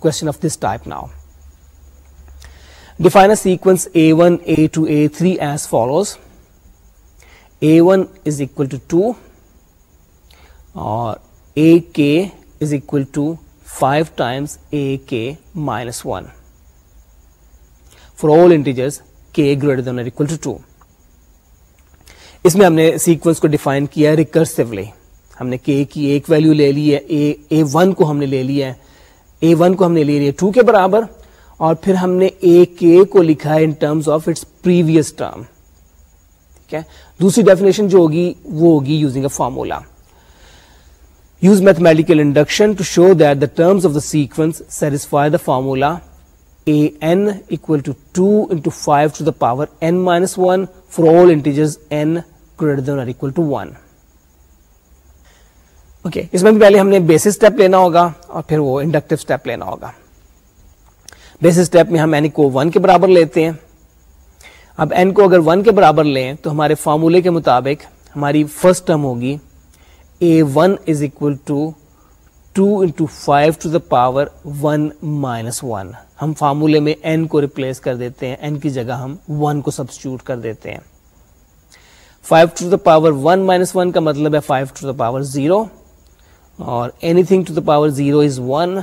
question of this type now define a sequence a one a two a three as follows a one is equal to two اور a k is equal to five times a k minus one for all integers k greater than equal to two اس میں ہم نے sequence کو define کیا recursively ہم نے کے کی ایک ویلو لے لی ہے. اے ون کو ہم نے لے لیا ہے. اے ون کو ہم نے لے لیا ٹو کے برابر. اور پھر ہم نے اے کے کو لکھا ہے in terms of its previous term ٹھیک ہے؟ دوسری ڈیفینیشن جو ہوگی، وہ ہوگی using a formula use mathematical induction to show that the terms of the sequence satisfy the formula a n equal to two into five to the power n minus one for all integers n greater than equal to one okay اس میں بھی پہلے ہم نے basis step لینا ہوگا اور پھر وہ انڈکٹیو اسٹیپ لینا ہوگا. بیسس اسٹیپ میں ہم این کو ون کے برابر لیتے ہیں. اب این کو اگر ون کے برابر لیں تو ہمارے فارمولے کے مطابق ہماری فرسٹ ٹرم ہوگی. A one is equal to two into five to the power one minus one ہم فارمولے میں این کو ریپلیس کر دیتے ہیں. این کی جگہ ہم ون کو سبسٹیوٹ کر دیتے ہیں. Five to the power one minus one کا مطلب ہے five to the power zero اور anything to the power zero is one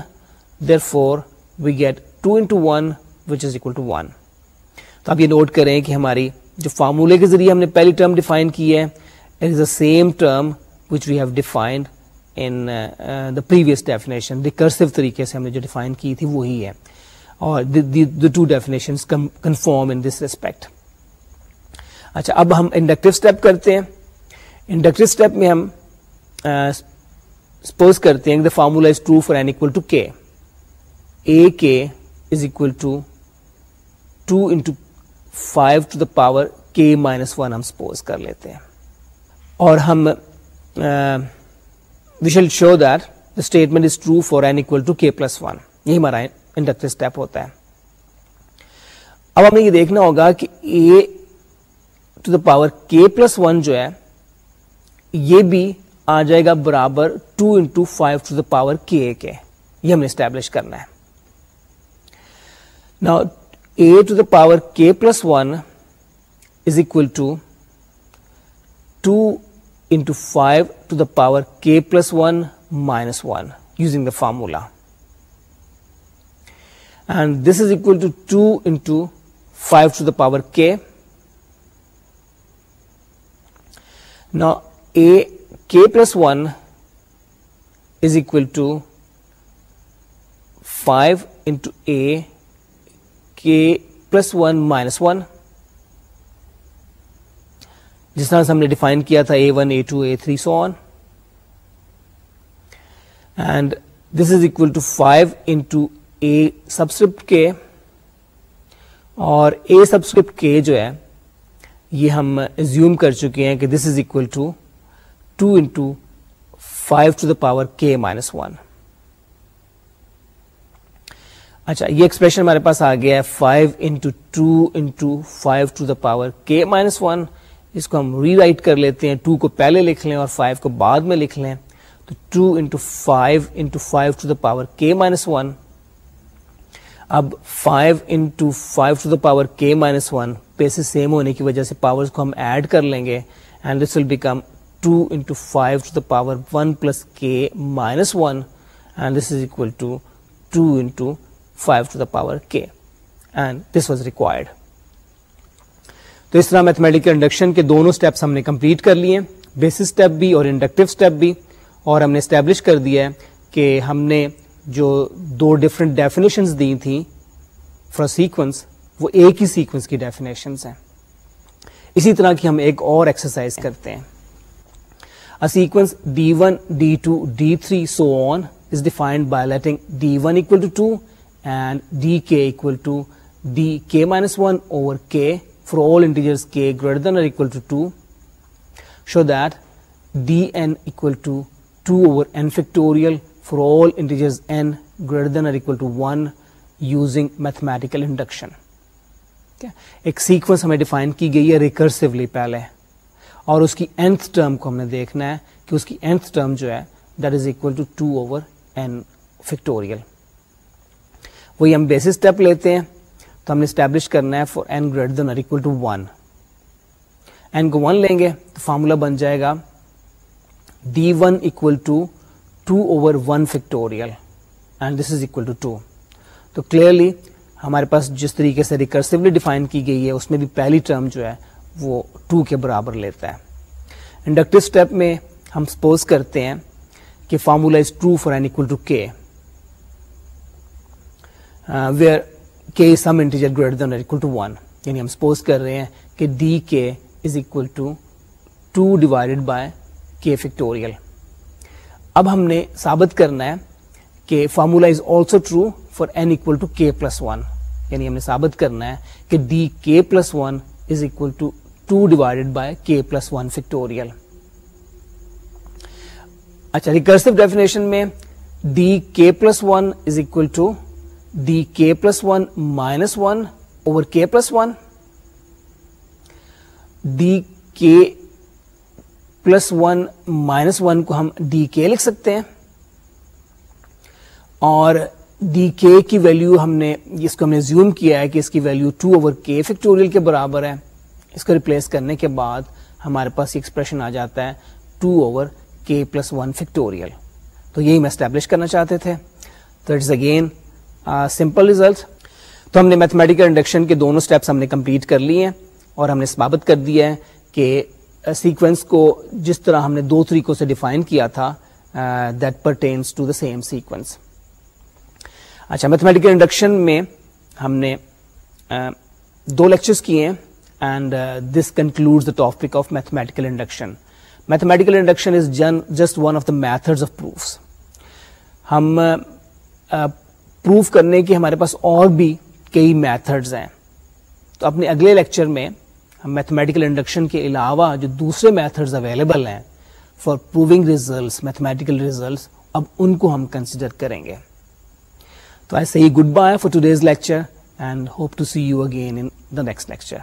therefore we get two into one which is equal to one تو آپ یہ نوٹ کریں کہ ہماری جو فارمولے کے ذریعے ہم نے پہلی ٹرم ڈیفائن کی ہے it is the same term which we have defined in the previous definition recursive طریقے سے ہم نے جو ڈیفائن کی تھی وہی ہے. اور two definition conform in this respect اچھا اب ہم انڈکٹیو اسٹیپ کرتے ہیں. انڈکٹیو اسٹیپ میں ہم uh, سپوز کرتے ہیں the formula is true for n equal to k a k is equal to two into five to the power k minus one ہم سپوز کر لیتے ہیں اور ہم we shall show that the statement is true for n equal to k plus one یہ ہمارا inductor step ہوتا ہے اب ہمیں یہ دیکھنا ہوگا کہ a to the power k plus one جو ہے یہ بھی آ جائے گا برابر two into five to the power k کے۔ یہ ہم نے اسٹیبلش کرنا ہے۔ نا a to the power k plus one is equal to two into five to the power k plus one minus one using the formula and this is equal to two into five to the power k نا a k plus 1 is equal to 5 into a k plus 1 minus 1 جس طرح سے ہم نے define کیا تھا a one a two a three so on and this is equal to five into a subscript k اور اے subscript کے جو ہے، یہ ہم ایزیوم کر چکے ہیں کہ this is equal to two into five to the power k minus one اچھا یہ ایکسپریشن ہمارے پاس آ گیا ہے five into two into five to the power k minus one اس کو ہم ری رائٹ کر لیتے ہیں ٹو کو پہلے لکھ لیں اور فائیو کو بعد میں لکھ لیں۔ تو two into five into five to the power k minus one اب five into five to the power k minus one bases same ہونے کی وجہ سے پاور کو ہم ایڈ کر لیں گے and this will become 2 into 5 to the power 1 plus k minus 1 and this is equal to 2 into 5 to the power k. And this was required. تو اس طرح میتھمیٹیکل انڈکشن کے دونوں اسٹیپس ہم نے کمپلیٹ کر لیے. بیسس اسٹیپ بھی اور انڈکٹیو اسٹیپ بھی. اور ہم نے اسٹیبلش کر دیا ہے کہ ہم نے جو دو ڈفرنٹ ڈیفینیشنز دی تھیں فار سیکوینس وہ ایک ہی سیکوینس کی ڈیفینیشنز ہیں. اسی طرح کی ہم ایک اور ایکسرسائز کرتے ہیں. A sequence d1, d2, d3, so on is defined by letting d1 equal to 2 and dk equal to dk minus 1 over k for all integers k greater than or equal to 2. Show that dn equal to 2 over n factorial for all integers n greater than or equal to 1 using mathematical induction. ایک sequence ہمیں define کی گئی ہے recursively پہلے اور اس کی nth term کو ہم نے دیکھنا ہے کہ اس کی اینتھ ٹرم جو ہے that is equal to two over n factorial وہی ہم بیسس اسٹیپ لیتے ہیں، تو ہم نے اسٹیبلش کرنا ہے for n greater than or equal to one n کو ون لیں گے، تو فارمولا بن جائے گا d one equal to two over one factorial and this is equal to two تو کلیئرلی ہمارے پاس جس طریقے سے ریکرسولی ڈیفائن کی گئی ہے، اس میں بھی پہلی ٹرم جو ہے وہ ٹو کے برابر لیتا ہے۔ انڈکٹیو اسٹیپ میں ہم سپوز کرتے ہیں کہ formula is true for n equal to k where k some integer greater than equal to one یعنی ہم سپوز کر رہے ہیں کہ d k is equal to two divided by k factorial اب ہم نے ثابت کرنا ہے کہ formula is also true for n equal to k plus one یعنی ہم نے ثابت کرنا ہے کہ d k plus one is equal to two divided by k plus one factorial اچھا ریکرسو ڈیفینیشن میں d k plus one is equal to d k plus one minus one over k plus one d k plus one minus one کو ہم D کے لکھ سکتے ہیں۔ اور D کے کی ویلو ہم نے، اس کو ہم نے زیوم کیا ہے کہ اس کی value two over k factorial کے برابر ہے۔ اس کو ریپلیس کرنے کے بعد ہمارے پاس ایکسپریشن آ جاتا ہے two over k plus one factorial تو یہی میں اسٹیبلش کرنا چاہتے تھے. تو اٹس اگین سمپل ریزلٹ تو ہم نے میتھمیٹیکل انڈکشن کے دونوں اسٹیپس ہم نے کمپلیٹ کر لیے ہیں اور ہم نے ثابت کر دیا ہے کہ سیکوینس کو جس طرح ہم نے دو طریقوں سے ڈیفائن کیا تھا that pertains to the same sequence اچھا میتھمیٹیکل انڈکشن میں ہم نے دو لیکچرس کیے ہیں۔ And this conclude the topic of mathematical induction mathematical induction is just one of the method of proofs ہم uh, uh, پروف کرنے کے ہمارے پاس اور بھی کئی میتھڈز ہیں. تو اپنے اگلے لیکچر میں ہم میتھمیٹیکل انڈکشن کے علاوہ جو دوسرے میتھڈز اویلیبل ہیں for proving results mathematical results اب ان کو ہم کنسیڈر کریں گے. تو ایسے ہی good bye for today's lecture and hope to see you again in the next lecture